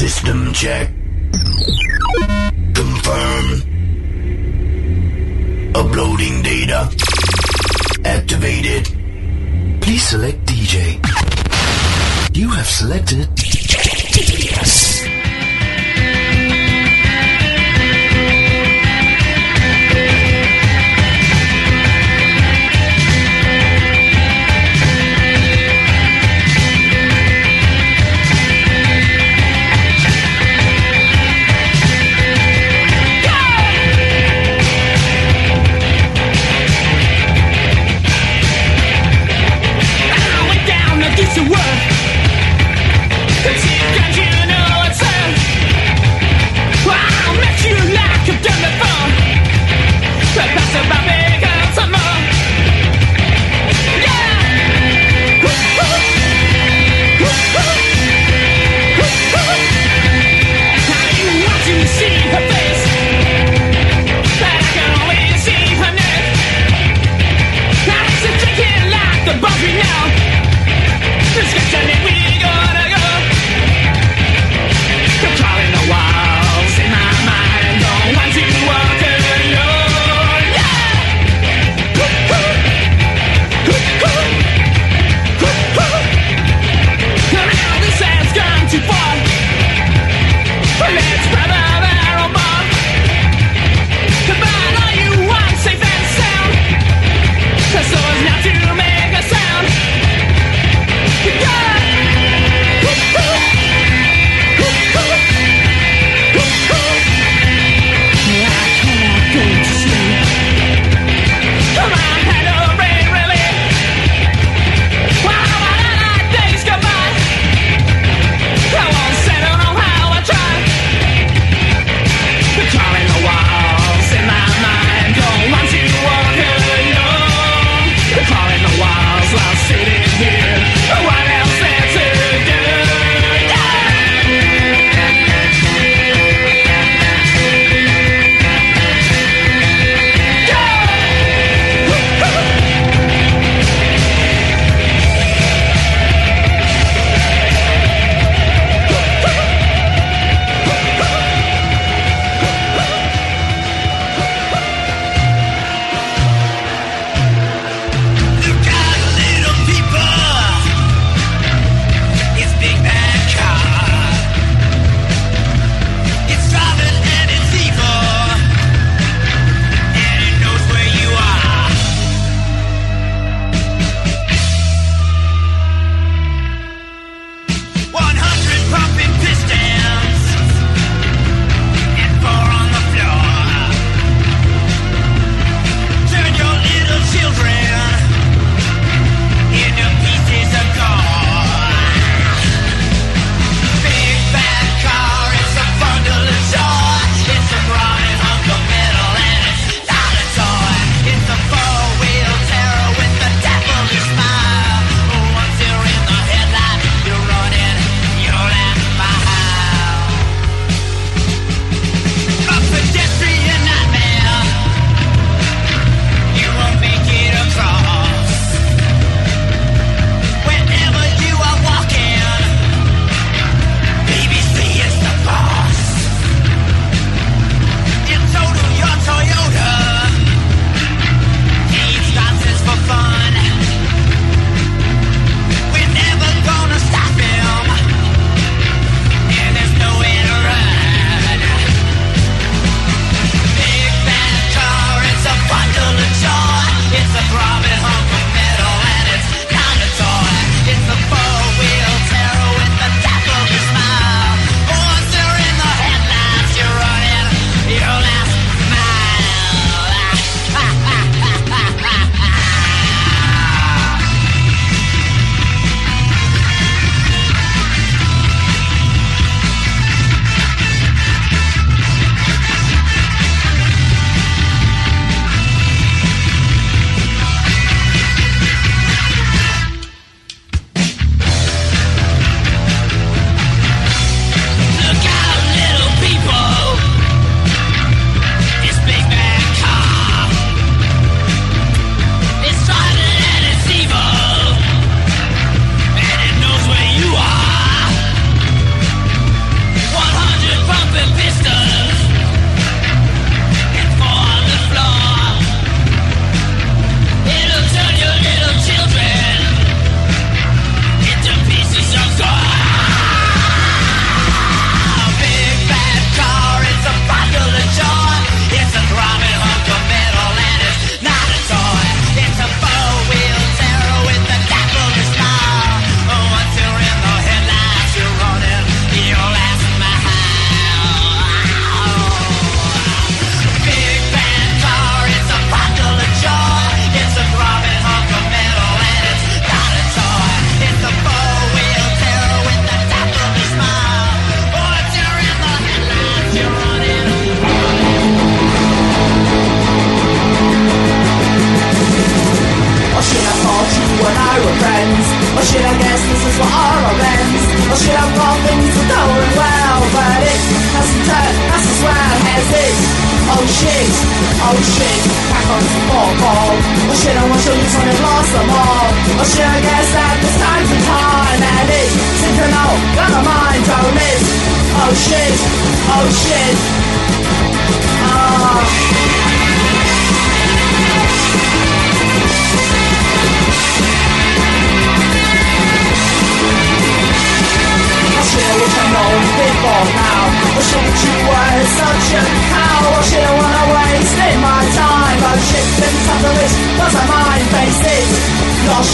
System check. Confirm. Uploading data. Activated. Please select DJ. You have selected... Yes.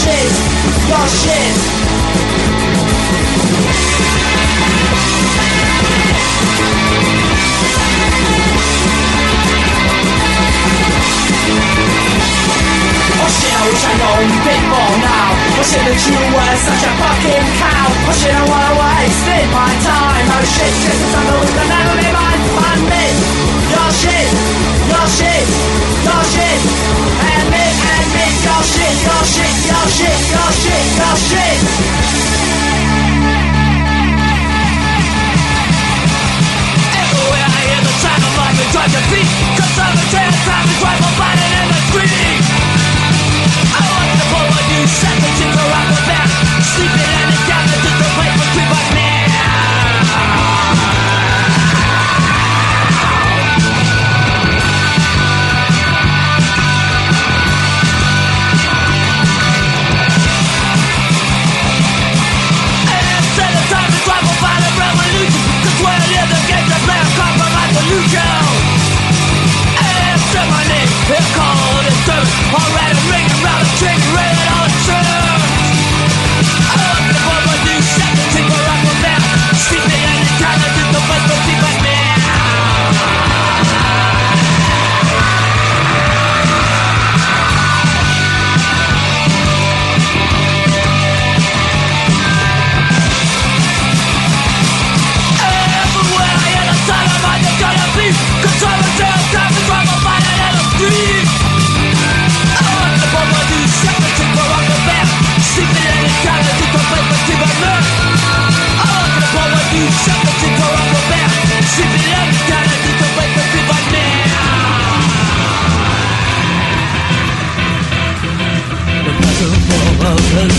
Shit, your shit. Oh shit, I wish I'd known before now. Oh shit, that you were such a fucking cow. Oh shit, I wanna wasted my time. Oh shit, just as I'm going to never be mine. And me, your shit, your shit, your shit. And me, your shit, your shit, your shit, your shit, your shit. Everywhere I hear the sound of life and drive your feet Cause I'm a trans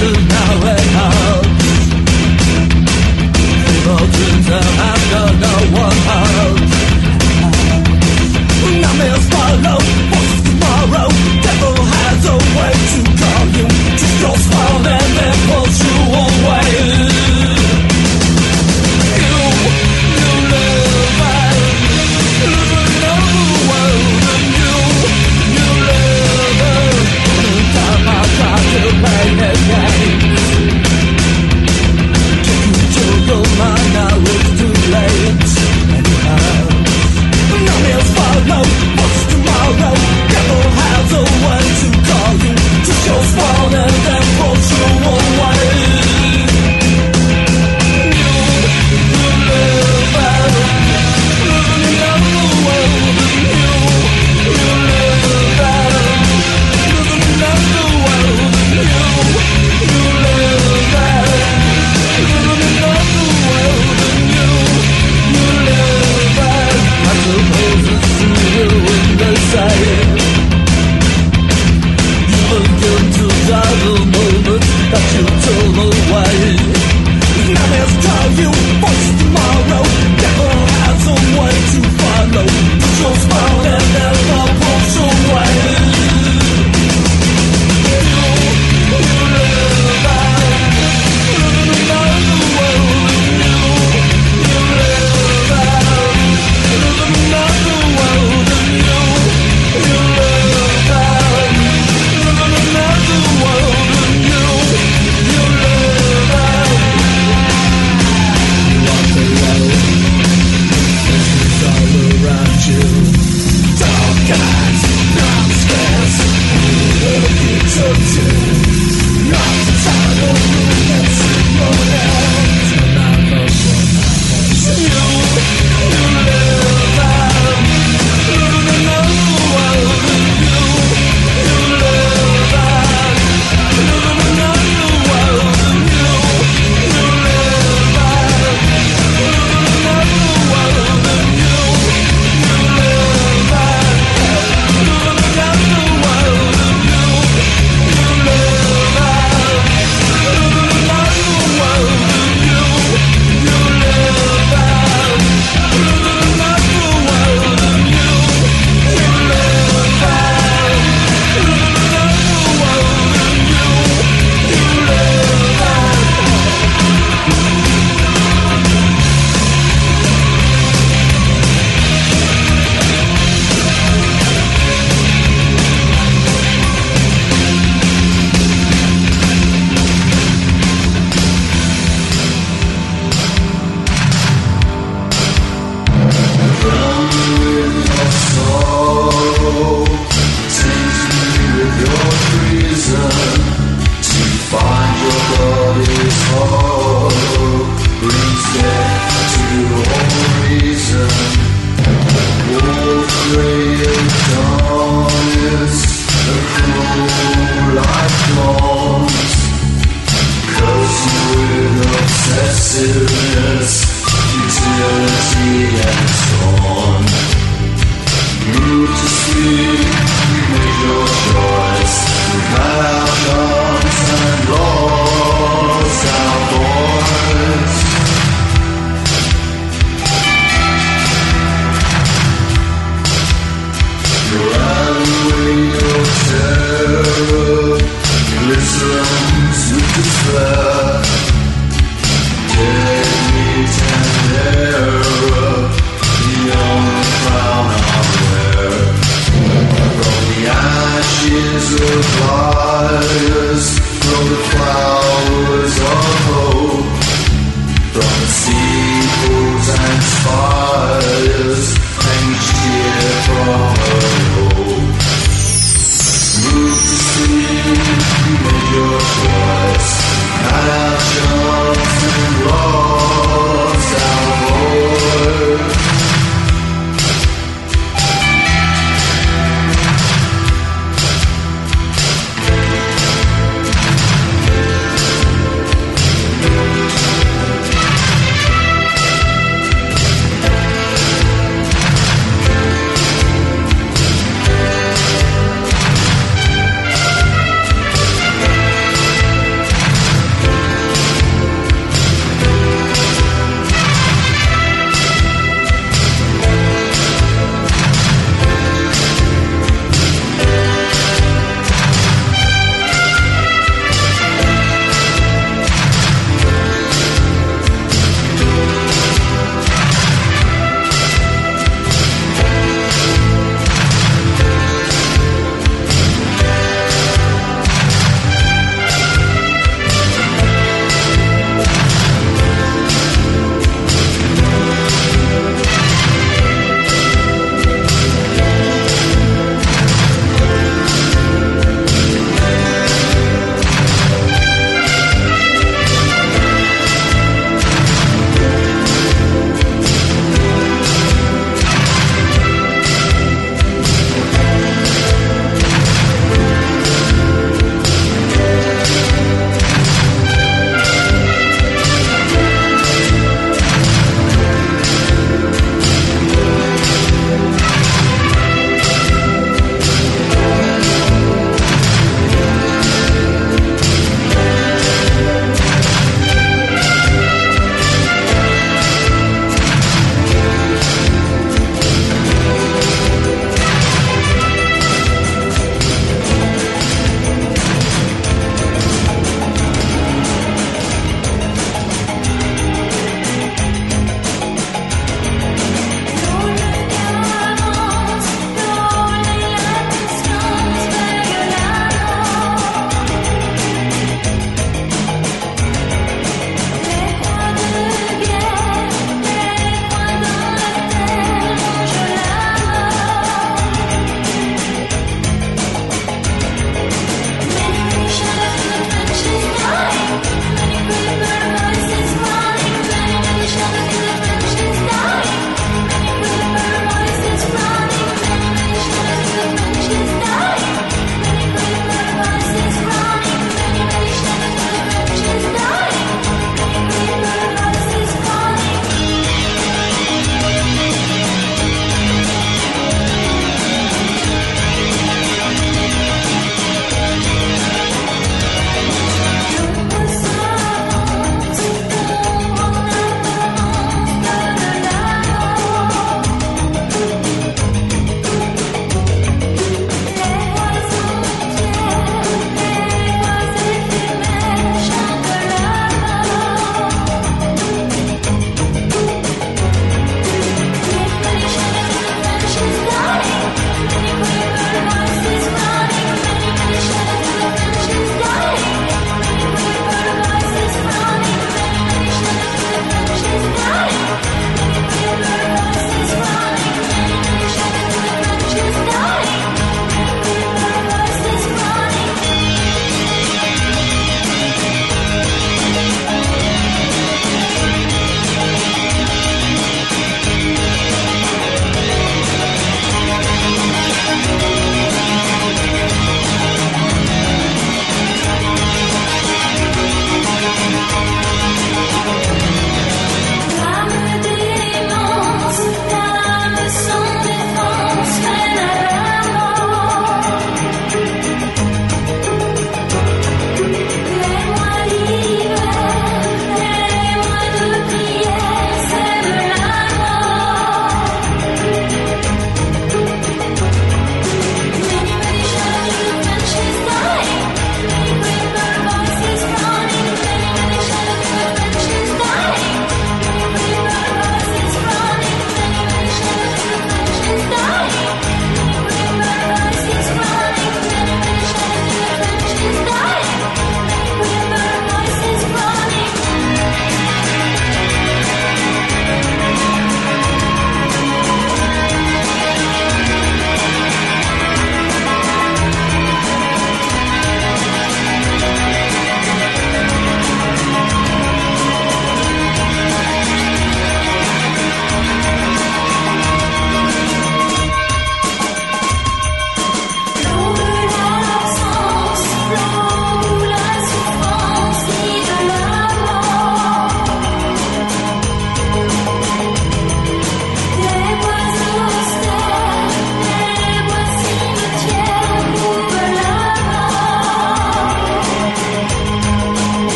tonight.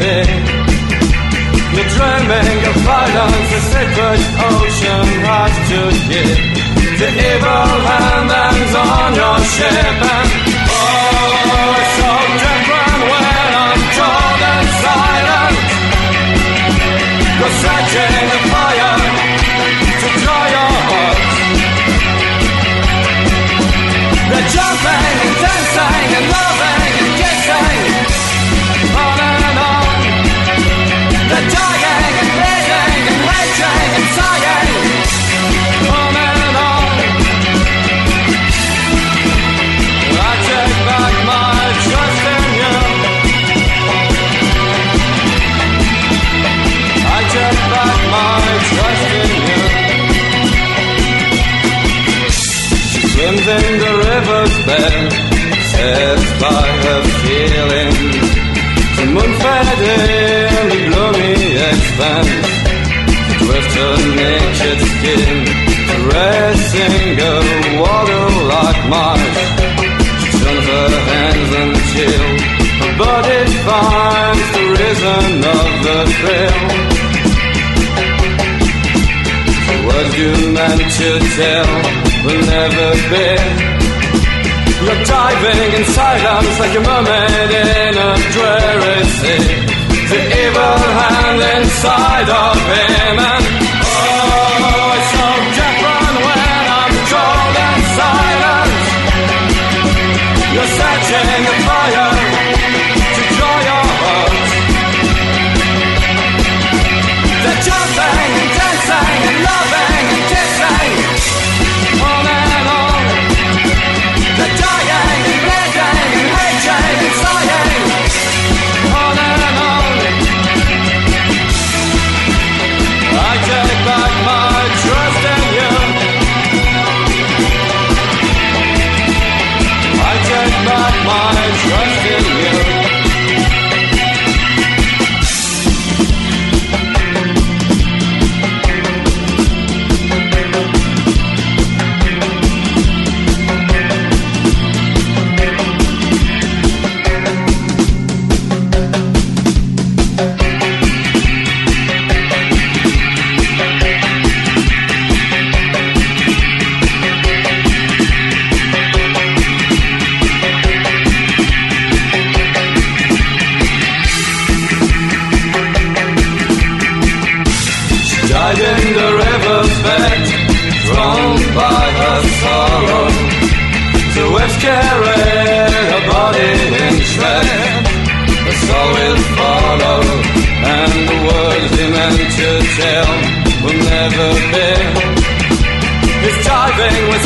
been. You're dreaming of violence, the sacred ocean has to give. The evil hand hangs on your ship in the river's bed, set by her feelings. The moon fed in the gloomy expanse, twist her naked skin, caressing her water like Mars. She turns her hands and chill, her body finds the reason of the thrill. The words you meant to tell will never be. You're diving in silence like a mermaid in a dreary sea. The evil hand inside of him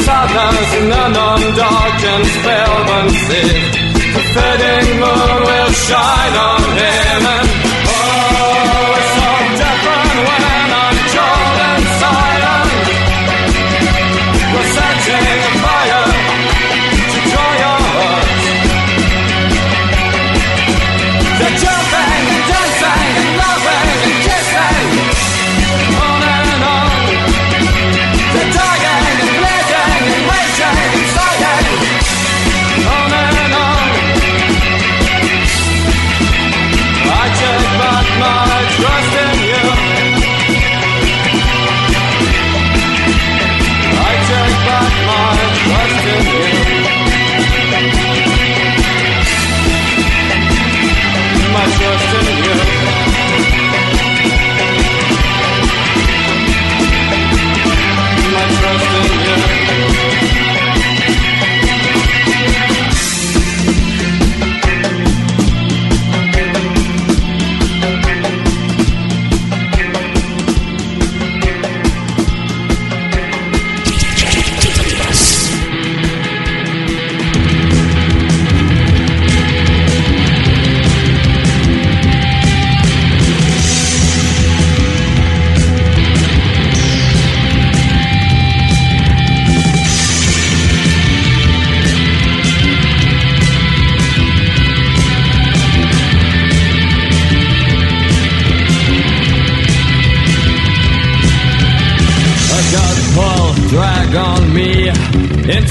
sadness in an undarkened spellbound sea. The fading moon will shine on him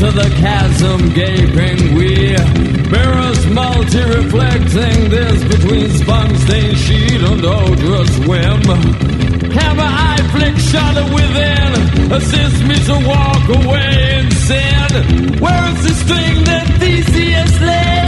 into the chasm gaping we mirrors multi reflecting this between spun stained sheet and odorous whim. Hammer eye flick shudder within, assist me to walk away in sin. Where is the string that Theseus laid?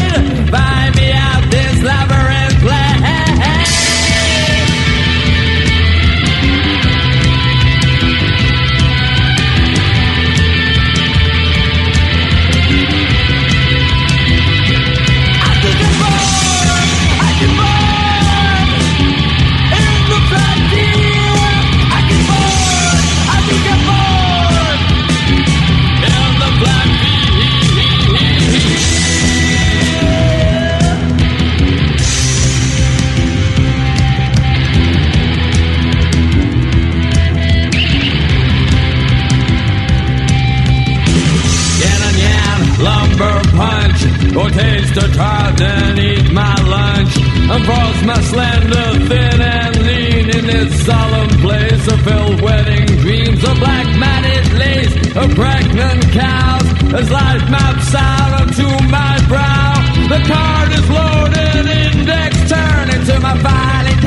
To try and eat my lunch. And force my slender, thin and lean in this solemn place of filled wedding dreams. Of black matted lace of pregnant cows as life maps out onto my brow. The card is loaded, index turn into my filing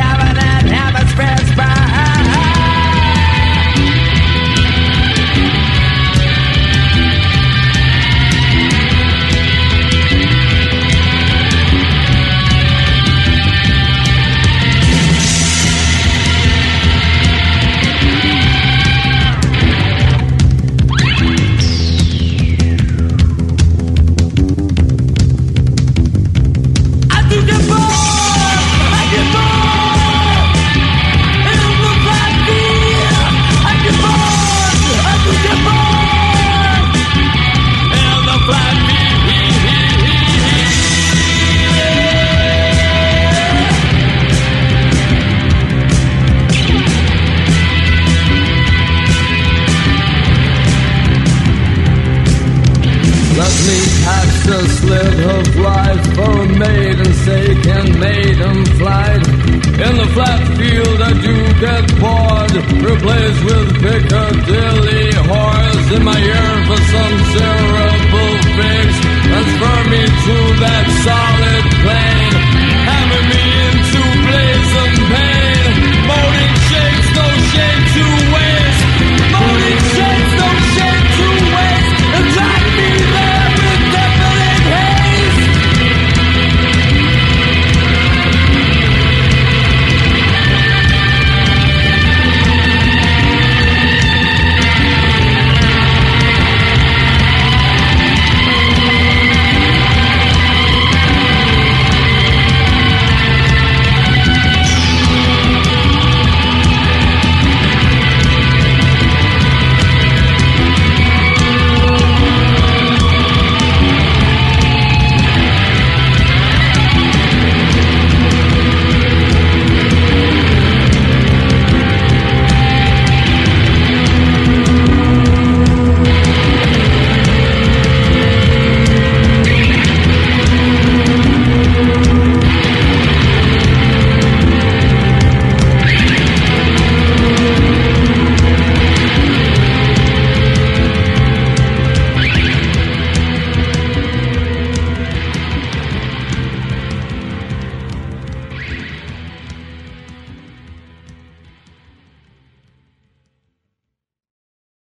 life for a maiden's sake and maiden flight. In the flat field I do get bored, replaced with Piccadilly whores in my yearn for some cerebral fix. Transfer me to that